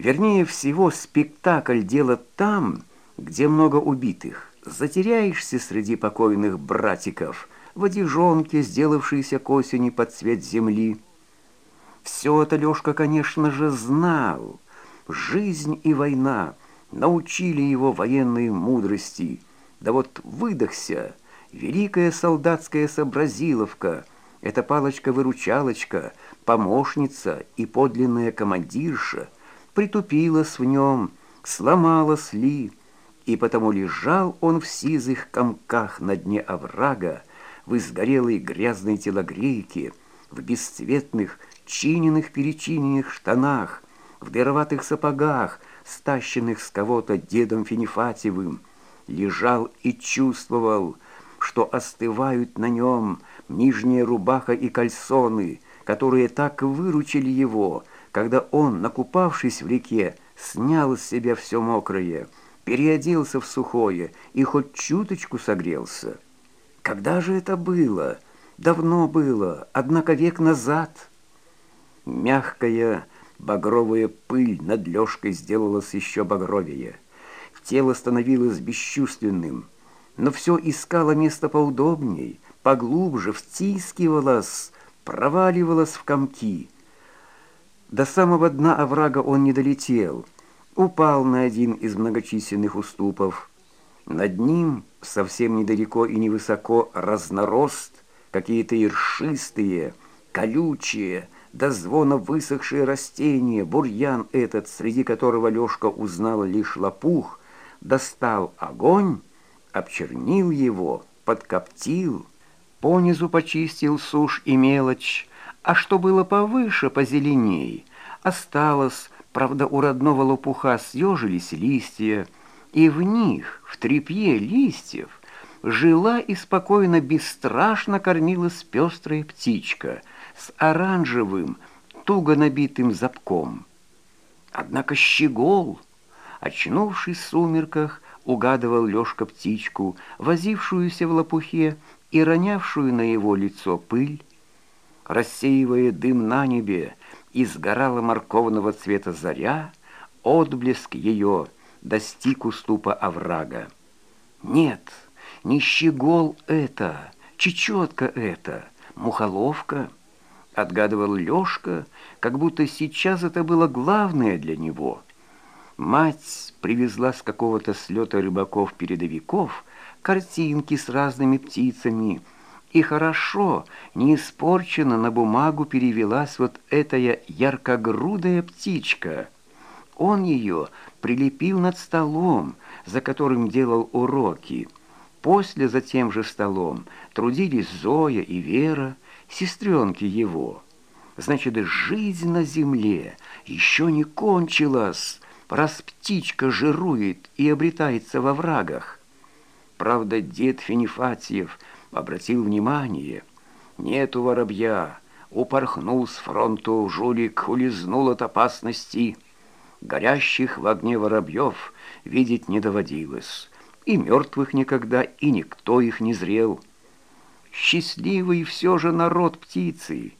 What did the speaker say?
Вернее всего, спектакль дело там, где много убитых. Затеряешься среди покойных братиков, в одежонке, сделавшейся к осени под цвет земли. Все это Лёшка, конечно же, знал. Жизнь и война научили его военной мудрости. Да вот выдохся, великая солдатская сообразиловка, эта палочка-выручалочка, помощница и подлинная командирша, притупилась в нем, сломалась ли, и потому лежал он в сизых комках на дне оврага, в изгорелой грязной телогрейке, в бесцветных, чиненных-перечиненных штанах, в дыроватых сапогах, стащенных с кого-то дедом Финифатьевым, лежал и чувствовал, что остывают на нем нижняя рубаха и кальсоны, которые так выручили его, когда он, накупавшись в реке, снял с себя все мокрое, переоделся в сухое и хоть чуточку согрелся. Когда же это было? Давно было, однако век назад. Мягкая багровая пыль над Лёшкой сделалась еще багровее. Тело становилось бесчувственным, но все искало место поудобней, поглубже, втискивалось, проваливалось в комки. До самого дна оврага он не долетел, упал на один из многочисленных уступов. Над ним, совсем недалеко и невысоко, разнорост, какие-то ершистые, колючие, до звона высохшие растения, бурьян этот, среди которого Лёшка узнал лишь лопух, достал огонь, обчернил его, подкоптил, понизу почистил сушь и мелочь, а что было повыше, позеленей, осталось, правда, у родного лопуха съежились листья, и в них, в трепье листьев, жила и спокойно, бесстрашно кормилась пестрая птичка — с оранжевым, туго набитым запком. Однако щегол, очнувшись в сумерках, угадывал Лёшка птичку, возившуюся в лопухе и ронявшую на его лицо пыль. Рассеивая дым на небе, изгорала морковного цвета заря, отблеск ее достиг уступа оврага. Нет, не щегол это, чечетка это, мухоловка — отгадывал Лёшка, как будто сейчас это было главное для него. Мать привезла с какого-то слета рыбаков-передовиков картинки с разными птицами, и хорошо, не испорчена на бумагу перевелась вот эта яркогрудая птичка. Он ее прилепил над столом, за которым делал уроки. После за тем же столом трудились Зоя и Вера, сестренки его. Значит, жизнь на земле еще не кончилась, раз птичка жирует и обретается во врагах. Правда, дед Финифатьев обратил внимание, нету воробья, упорхнул с фронту, жулик улизнул от опасности. Горящих в огне воробьев видеть не доводилось, и мертвых никогда, и никто их не зрел. Счастливый все же народ птицы,